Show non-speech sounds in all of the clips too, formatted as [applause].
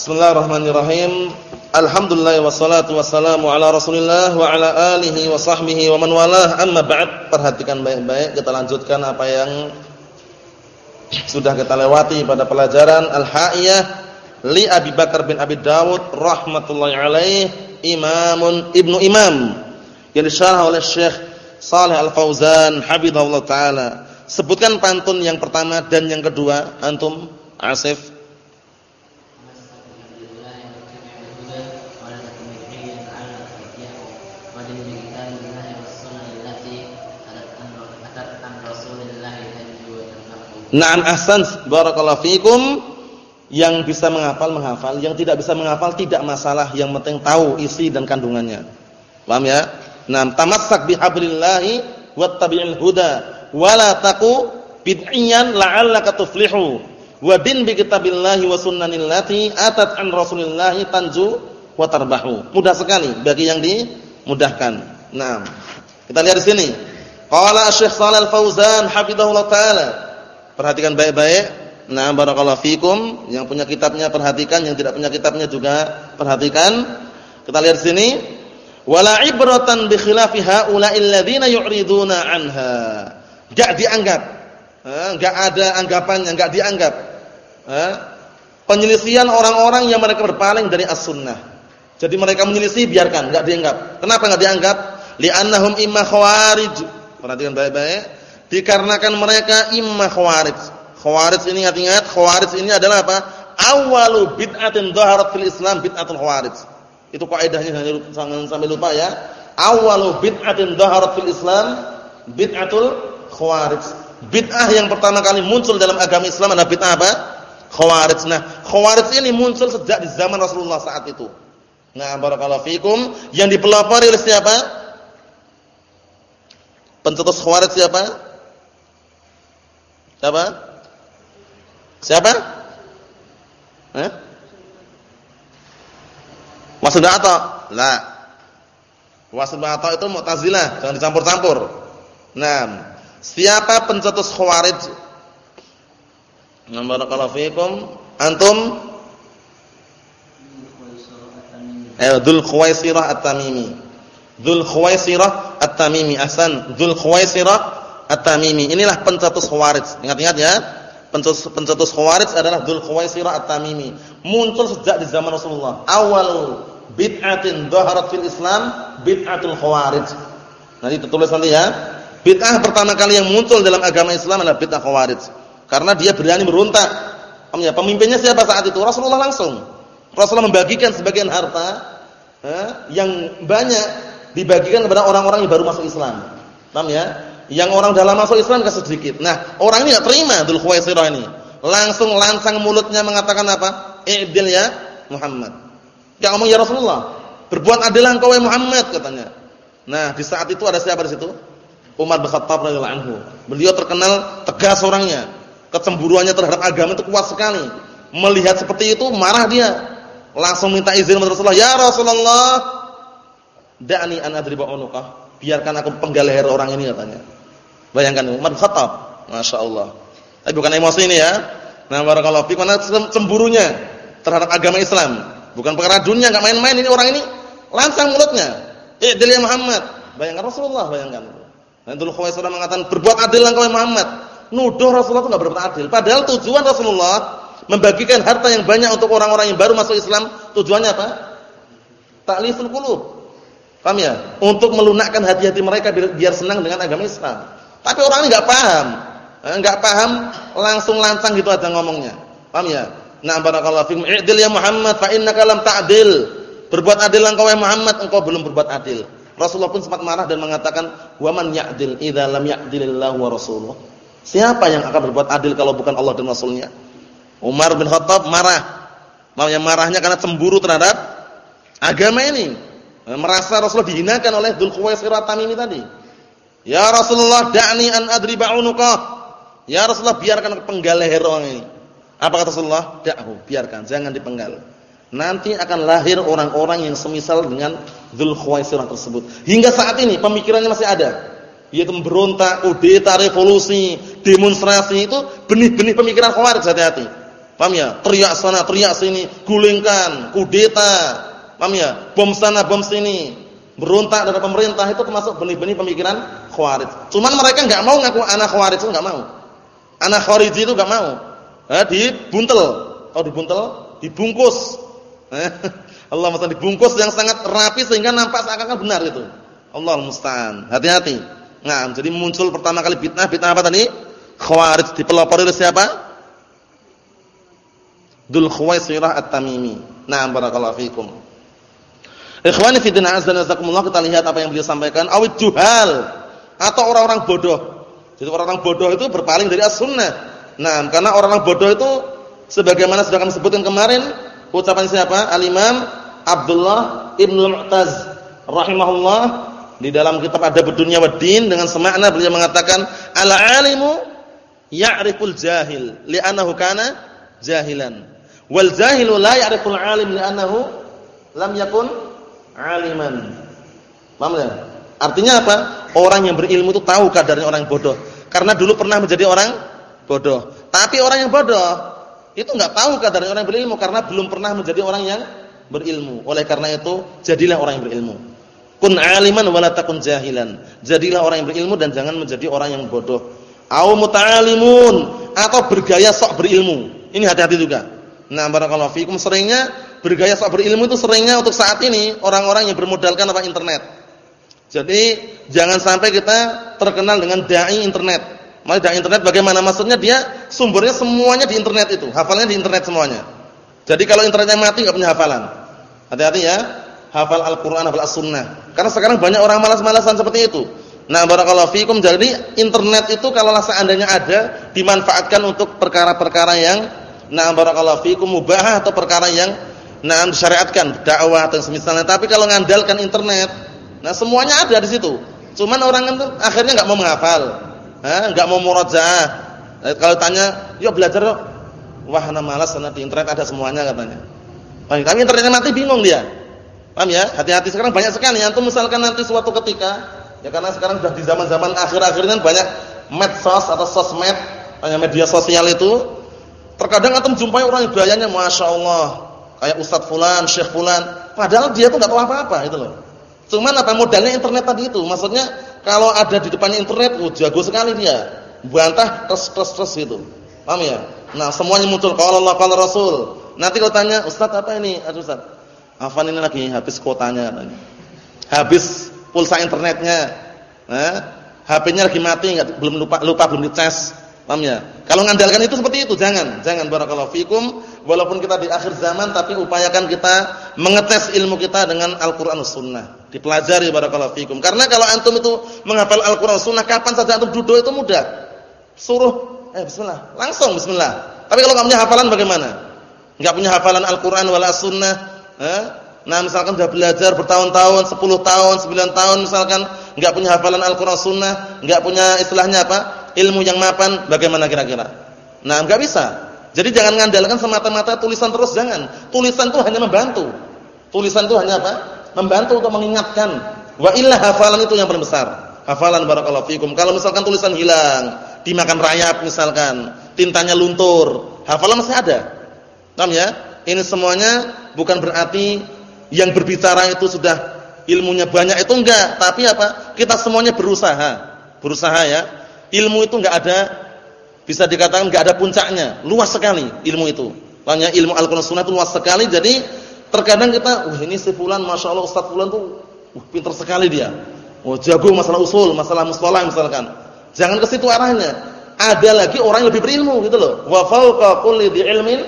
Bismillahirrahmanirrahim. Alhamdulillah wassalatu wassalamu ala Rasulillah wa ala alihi wa sahbihi wa man walah. Amma ba'd. Perhatikan baik-baik kita lanjutkan apa yang sudah kita lewati pada pelajaran Al-Ha'iyah li Abi Bakar bin Abi Dawud rahmatullahi alaih imamun ibnu imam yang disyarah oleh Syekh Saleh Al-Fauzan hafizahullah taala. Sebutkan pantun yang pertama dan yang kedua antum Asif Na'am ahsan barakallahu fikum yang bisa menghafal menghafal, yang tidak bisa menghafal tidak masalah, yang penting tahu isi dan kandungannya. Paham ya? Naam tamassak bihablillahi wattabi'il huda wala taqu bid'iyan la'allaka tuflihu. Wa din bi kitabillahi wa sunnanillati atat an rasulillahi tanju wa tarbahu. Mudah sekali bagi yang dimudahkan. Naam. Kita lihat di sini. Qala Syekh Shalal Fauzan hafizahullah taala Perhatikan baik-baik. Nah, barakallahu fikum. Yang punya kitabnya perhatikan, yang tidak punya kitabnya juga perhatikan. Kita lihat sini. Wala ibratan bi khilafi haula'il ladzina yu'riduna anha. Enggak dianggap. Enggak ada anggapannya, enggak dianggap. Penyelisihan orang-orang yang mereka berpaling dari as-sunnah. Jadi mereka menyelisih biarkan, enggak dianggap. Kenapa enggak dianggap? Li'annahum imma khawarij. Perhatikan baik-baik Dikarenakan mereka imma khawarij. Khawarij ini ingat-ingat, khawarij ini adalah apa? Awalu bid'atin dhaharat fil Islam bid'atul khawarij. Itu kaidahnya jangan sampai lupa ya. Awalu bid'atin dhaharat fil Islam bid'atul khawarij. Bid'ah yang pertama kali muncul dalam agama Islam adalah bid'ah apa? Khawarij. Nah, khawarij ini muncul sejak di zaman Rasulullah saat itu. Nah, barakallahu fikum yang dipelopori oleh siapa? Pencetus khawarij siapa? Siapa? Siapa? Eh? Wasil Ba'ata? La. Wasil Ba'ata itu Mu'tazilah, jangan dicampur-campur. Nah, siapa pencetus Khawarij? Barakallahu fikum. Antum? Eh, Dzul Khuwaisirah At-Tamimi. Dzul Khuwaisirah At-Tamimi. Ahsan. Dzul Khuwaisirah At-Tamimi. Inilah pencetus Khawarij. Ingat-ingat ya. Pencetus, pencetus Khawarij adalah Dzul Khuwaisirah At-Tamimi. Muncul sejak di zaman Rasulullah. Awal bid'atin dhaharat fil Islam bid'atul Khawarij. Nanti tertulis nanti ya. Bid'ah pertama kali yang muncul dalam agama Islam adalah bid'ah Khawarij. Karena dia berani berontak. Ya, pemimpinnya siapa saat itu? Rasulullah langsung. Rasulullah membagikan sebagian harta eh, yang banyak dibagikan kepada orang-orang yang baru masuk Islam. Paham ya? Yang orang dalam masuk Islam kasih sedikit. Nah, orang ini enggak terima Dzul Khuwaisirah ini. Langsung lancang mulutnya mengatakan apa? I'dil ya Muhammad. Enggak ngomong ya Rasulullah. Berbuat adil engkau wahai Muhammad katanya. Nah, di saat itu ada siapa di situ? Umar bin Khattab radhiyallahu anhu. Beliau terkenal tegas orangnya. Kecemburuannya terhadap agama itu kuat sekali. Melihat seperti itu marah dia. Langsung minta izin kepada Rasulullah, "Ya Rasulullah, da'ni an adriba unuqah." Biarkan aku penggal leher orang ini katanya. Bayangkan Umar Khattab, Masya Allah. Tapi bukan emosi ini ya. Nah, barakallahu fiik karena cemburunya terhadap agama Islam. Bukan perkara dunia, enggak main-main ini orang ini. Lancang mulutnya. Eh, ya Muhammad. Bayangkan Rasulullah, bayangkan. Dan dulu Khuwaisirah mengatakan, "Berbuat adil engkau Muhammad." Nuduh Rasulullah itu enggak berbuat adil. Padahal tujuan Rasulullah membagikan harta yang banyak untuk orang-orang yang baru masuk Islam, tujuannya apa? Ta'liful qulub. Paham ya? Untuk melunakkan hati-hati mereka biar senang dengan agama Islam. Tapi orang ini enggak paham. Eh, paham, langsung lancang gitu aja ngomongnya. Paham ya? Nah, barakallahu fikum. I'dil ya Muhammad fa innaka lam ta'dil. Berbuat adil engkau ya Muhammad, engkau belum berbuat adil. Rasulullah pun sempat marah dan mengatakan, "Wa man ya'dil idza lam wa rasuluh?" Siapa yang akan berbuat adil kalau bukan Allah dan Rasulnya? Umar bin Khattab marah. Maunya marahnya karena cemburu terhadap agama ini. Merasa Rasulullah dihinakan oleh Dzul Khuwaisirah Tamimi tadi. Ya Rasulullah da'ni an adriba unuqah. Ya Rasulullah biarkan penggal leher orang ini. Apa kata Rasulullah? Da'hu, biarkan, jangan dipenggal. Nanti akan lahir orang-orang yang semisal dengan Dzul Khuwaisirah tersebut. Hingga saat ini pemikirannya masih ada. Yaitu memberontak, kudeta, revolusi, demonstrasi itu benih-benih pemikiran Khawarij hati-hati. Paham ya? Teriak sana, teriak sini, gulingkan, kudeta. Paham ya? Bom sana, bom sini. Berontak dari pemerintah itu termasuk benih-benih pemikiran Khawarij. Cuman mereka enggak mau ngaku anak Khawarij itu enggak mau. Anak Khawarij itu enggak mau. Eh, dibuntel. Kalau dibuntel, dibungkus. Eh, [laughs] Allah mesti dibungkus yang sangat rapi sehingga nampak seakan-akan benar itu. Allah musta'an. Hati-hati. Nah, jadi muncul pertama kali fitnah, fitnah apa tadi? Khawarij dipelopori oleh siapa? Dzul Khuwaisirah At-Tamimi. Nah, barakallahu fikum. Ikhwani fi din azza nazakumullah kita lihat apa yang beliau sampaikan awid juhal atau orang-orang bodoh. Jadi orang-orang bodoh itu berpaling dari as-sunnah. Nah, karena orang-orang bodoh itu sebagaimana sudah kami sebutkan kemarin ucapan siapa? Al-Imam Abdullah Ibn Mu'taz rahimahullah di dalam kitab Adab Dunya wa Din dengan semakna beliau mengatakan al-alimu ya'riful jahil li'annahu kana jahilan wal jahilu la ya'riful alim li'annahu lam yakun aliman. Paham ya? Artinya apa? Orang yang berilmu itu tahu kadarnya orang yang bodoh. Karena dulu pernah menjadi orang bodoh. Tapi orang yang bodoh itu enggak tahu kadarnya orang yang berilmu karena belum pernah menjadi orang yang berilmu. Oleh karena itu, jadilah orang yang berilmu. Kun aliman wa la takun jahilan. Jadilah orang yang berilmu dan jangan menjadi orang yang bodoh. Au muta'alimun atau bergaya sok berilmu. Ini hati-hati juga. Nah, barakallahu fikum seringnya bergaya sok berilmu itu seringnya untuk saat ini orang-orang yang bermodalkan apa internet. Jadi jangan sampai kita terkenal dengan dai internet. Maksudnya dai internet bagaimana maksudnya dia sumbernya semuanya di internet itu, hafalnya di internet semuanya. Jadi kalau internetnya mati enggak punya hafalan. Hati-hati ya, hafal Al-Qur'an, hafal As-Sunnah. Karena sekarang banyak orang malas-malasan seperti itu. Nah, barakallahu fikum. Jadi internet itu kalau seandainya ada dimanfaatkan untuk perkara-perkara yang nah barakallahu fikum mubah atau perkara yang nah disyariatkan dakwah atau semisalnya. Tapi kalau ngandalkan internet nah semuanya ada di situ. Cuman orang itu akhirnya enggak mau menghafal enggak mau murajaah nah, kalau tanya yuk belajar yuk. Wah ana malas karena di internet ada semuanya katanya. Tapi internetnya mati bingung dia. Paham ya? Hati-hati sekarang banyak sekali. Antum misalkan nanti suatu ketika ya karena sekarang sudah di zaman-zaman akhir-akhir ini banyak medsos atau sosmed hanya media sosial itu terkadang antum jumpai orang yang gayanya masya Allah kayak Ustadz Fulan, Syekh Fulan, padahal dia tuh nggak tahu apa-apa itu loh. Cuman apa modalnya internet tadi itu? Maksudnya kalau ada di depannya internet, oh, jago sekali dia. Bantah terus-terus gitu. Paham ya? Nah, semuanya muncul kalau Allah kalau Rasul. Nanti kalau tanya, "Ustaz, apa ini?" Aduh, Ustaz. Afan ini lagi habis kuotanya katanya. Habis pulsa internetnya. Nah, HP-nya lagi mati, enggak belum lupa lupa belum dicas. Paham ya? Kalau ngandalkan itu seperti itu, jangan. Jangan barakallahu fikum walaupun kita di akhir zaman tapi upayakan kita mengetes ilmu kita dengan Al-Qur'an Sunnah. Dipelajari barakallahu fikum. Karena kalau antum itu menghafal Al-Qur'an Sunnah kapan saja antum duduk itu mudah. Suruh eh bismillah, langsung bismillah. Tapi kalau enggak punya hafalan bagaimana? Enggak punya hafalan Al-Qur'an wala Sunnah, eh? Nah, misalkan sudah belajar bertahun-tahun, 10 tahun, 9 tahun misalkan enggak punya hafalan Al-Qur'an Sunnah, enggak punya istilahnya apa? ilmu yang mapan, bagaimana kira-kira? Nah, enggak bisa. Jadi jangan mengandalkan semata-mata tulisan terus jangan. Tulisan itu hanya membantu. Tulisan itu hanya apa? Membantu untuk mengingatkan. Wa illa hafalan itu yang paling besar. Hafalan barakallahu fikum. Kalau misalkan tulisan hilang, dimakan rayap misalkan, tintanya luntur, hafalan masih ada. Paham ya? Ini semuanya bukan berarti yang berbicara itu sudah ilmunya banyak itu enggak, tapi apa? Kita semuanya berusaha. Berusaha ya. Ilmu itu enggak ada bisa dikatakan enggak ada puncaknya, luas sekali ilmu itu. Makanya ilmu Al-Qur'an Sunnah itu luas sekali. Jadi terkadang kita, "Wah, ini si fulan masyaallah Ustaz fulan tuh uh, pintar sekali dia." Oh, jago masalah usul, masalah mustalah misalkan. Jangan ke situ arahnya. Ada lagi orang yang lebih berilmu gitu loh. Wa fawqa kulli ilmin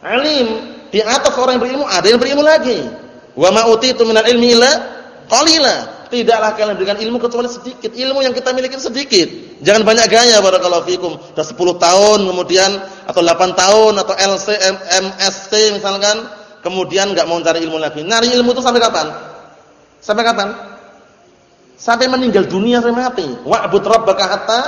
alim. Di atas orang yang berilmu ada yang berilmu lagi. Wa ma utitu minal ilmi illa qalila tidaklah kalian berikan ilmu kecuali sedikit. Ilmu yang kita miliki sedikit. Jangan banyak gaya barakallahu fikum. Sudah 10 tahun kemudian atau 8 tahun atau LC MSc misalkan, kemudian enggak mau cari ilmu lagi. Nyari ilmu itu sampai kapan? Sampai kapan? Sampai meninggal dunia sampai mati. Wa'bud rabbaka hatta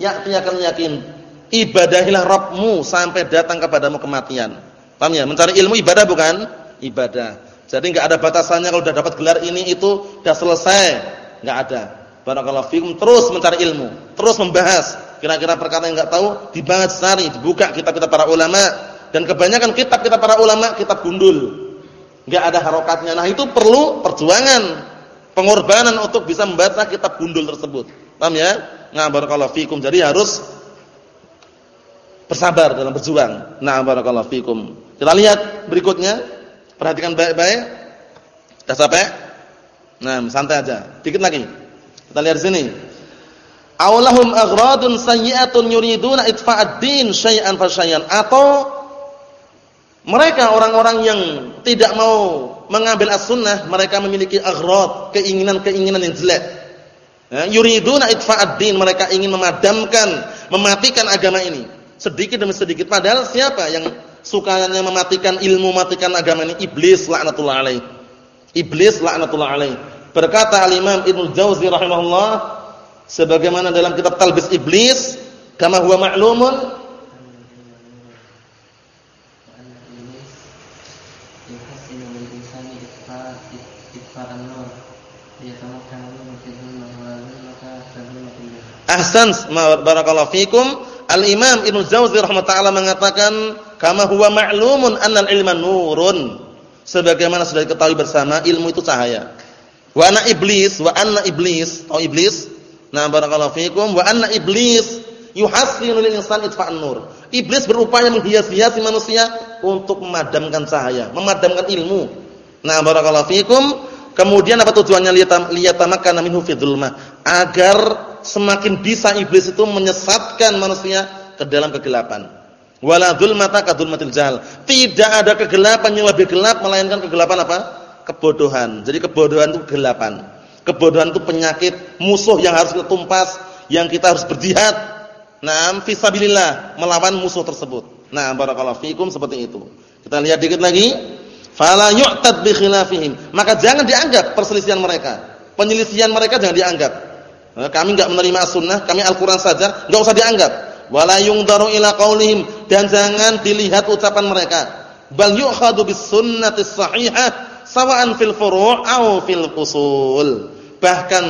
ya'tiyakal yakin. Ibadahilah Rabbmu sampai datang kepadamu kematian. Paham ya? Mencari ilmu ibadah bukan? Ibadah. Jadi enggak ada batasannya kalau sudah dapat gelar ini itu sudah selesai, enggak ada. Barakallahu fikum terus mencari ilmu, terus membahas. Kira-kira perkara yang enggak tahu dibahas cari, dibuka kitab-kitab para ulama. Dan kebanyakan kitab-kitab para ulama kitab gundul. Enggak ada harokatnya. Nah, itu perlu perjuangan, pengorbanan untuk bisa membaca kitab gundul tersebut. Paham ya? Nah, barakallahu fikum. Jadi harus bersabar dalam berjuang. Nah, barakallahu fikum. Kita lihat berikutnya. Perhatikan baik-baik. Sudah sampai? Nah, santai aja. Dikit lagi. Kita lihat sini. Aulahum aghradun sayyi'atun yuriduna itfa'ad din syai'an fa syai'an atau mereka orang-orang yang tidak mau mengambil as-sunnah, mereka memiliki aghrad, keinginan-keinginan yang jelek. Ya, yuriduna itfa'ad din, mereka ingin memadamkan, mematikan agama ini. Sedikit demi sedikit padahal siapa yang sukanya mematikan ilmu, mematikan agama ini? Iblis laknatullah alaih. Iblis laknatullah alaih. Berkata al-Imam Ibnu Jauzi rahimahullah, sebagaimana dalam kitab Talbis Iblis kama huwa ma'lumun Ahsan barakallahu fikum Al-Imam Ibnu Jauzi rahimahullah mengatakan kama huwa ma'lumun annal ilma nurun sebagaimana sudah diketahui bersama ilmu itu cahaya wa anna iblis wa anna iblis atau iblis Nah, barakallahu fikum wa anna iblis yuhassinu lil insan itfa'an nur. Iblis berupaya menghias-hiasi manusia untuk memadamkan cahaya, memadamkan ilmu. Nah, barakallahu fikum. Kemudian apa tujuannya liyatamakkana minhu fi dzulmah? Agar semakin bisa iblis itu menyesatkan manusia ke dalam kegelapan. Wala dzulmata ka dzulmatil jahl. Tidak ada kegelapan yang lebih gelap melainkan kegelapan apa? Kebodohan. Jadi kebodohan itu kegelapan. Kebodohan itu penyakit, musuh yang harus kita tumpas, yang kita harus berjihad. Naam fisabilillah melawan musuh tersebut. Nah, barakallahu fikum seperti itu. Kita lihat dikit lagi. Fala yu'tad bi khilafihim. Maka jangan dianggap perselisihan mereka. Penyelisihan mereka jangan dianggap. Nah, kami enggak menerima sunnah, kami Al-Qur'an saja, enggak usah dianggap. Wala yungdaru ila qaulihim dan jangan dilihat ucapan mereka. Bal yu'khadu bis sunnatis sahihah sawa'an fil furu' au fil usul. Bahkan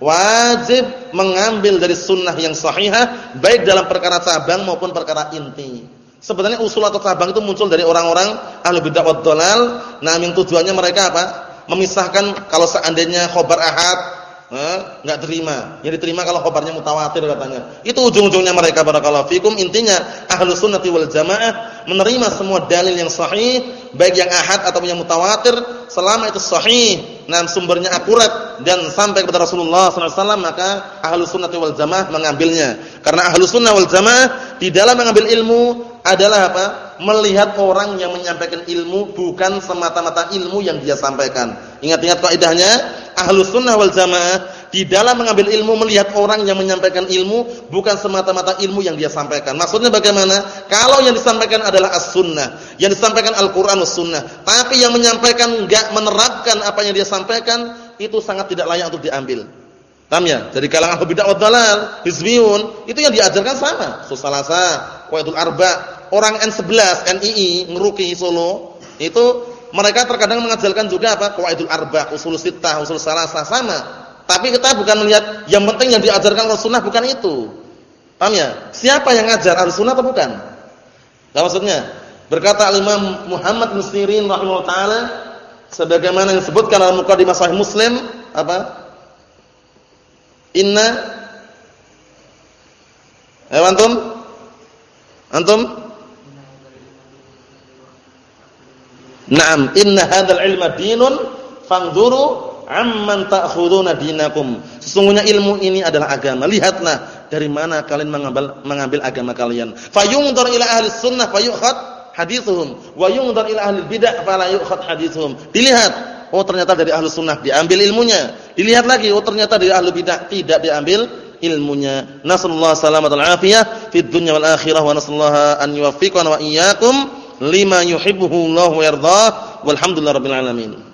wajib mengambil dari sunnah yang sahihah baik dalam perkara cabang maupun perkara inti. Sebenarnya usul atau cabang itu muncul dari orang-orang ahli bid'ah wad. Nah, yang tujuannya mereka apa? Memisahkan kalau seandainya khobar ahad enggak terima. Yang diterima kalau khabarnya mutawatir katanya. Itu ujung-ujungnya mereka barakallahu fikum. Intinya ahlus sunnati wal jamaah menerima semua dalil yang sahih, baik yang ahad atau yang mutawatir selama itu sahih, nah sumbernya akurat dan sampai kepada Rasulullah SAW maka ahlus sunnati wal jamaah mengambilnya. Karena ahlus sunnah wal jamaah di dalam mengambil ilmu adalah apa? Melihat orang yang menyampaikan ilmu bukan semata-mata ilmu yang dia sampaikan. Ingat-ingat kaidahnya, ahlus sunnah wal jamaah di dalam mengambil ilmu melihat orang yang menyampaikan ilmu bukan semata-mata ilmu yang dia sampaikan. Maksudnya bagaimana? Kalau yang disampaikan adalah as-sunnah, yang disampaikan Al-Qur'an was-sunnah, tapi yang menyampaikan enggak menerapkan apa yang dia sampaikan, itu sangat tidak layak untuk diambil. Paham ya? Jadi kalangan bid'ah wa dalal, hizbiyun, itu yang diajarkan sama. Susalasa, Qaidul Arba, orang N11 NII Ngeruki Solo itu mereka terkadang mengajarkan juga apa? Qawaidul arba usul sittah usul salasah sama. Tapi kita bukan melihat yang penting yang diajarkan Rasulullah bukan itu. Paham ya? Siapa yang ngajar Rasulullah atau bukan? Enggak maksudnya? Berkata Imam Muhammad bin Sirin rahimahullah taala sebagaimana yang disebutkan dalam mukadimah sahih Muslim apa? Inna Ayo antum? Antum Naam, inna hadzal ilma dinun fangduru amman ta'khuduna dinakum. Sesungguhnya ilmu ini adalah agama. Lihatlah dari mana kalian mengambil mengambil agama kalian. Fayungdar ila ahli sunnah fayukhad hadithuhum wa yungdar ila ahli bidah fala yukhad hadithuhum. Dilihat, oh ternyata dari ahli sunnah diambil ilmunya. Dilihat lagi, oh ternyata dari ahli bidah tidak diambil ilmunya. Nasallahu salamatal afiyah fid dunya wal akhirah wa nasallaha an yuwaffiqana wa iyyakum lima yuhibbuhu Allah wa yardah walhamdulillah rabbil alamin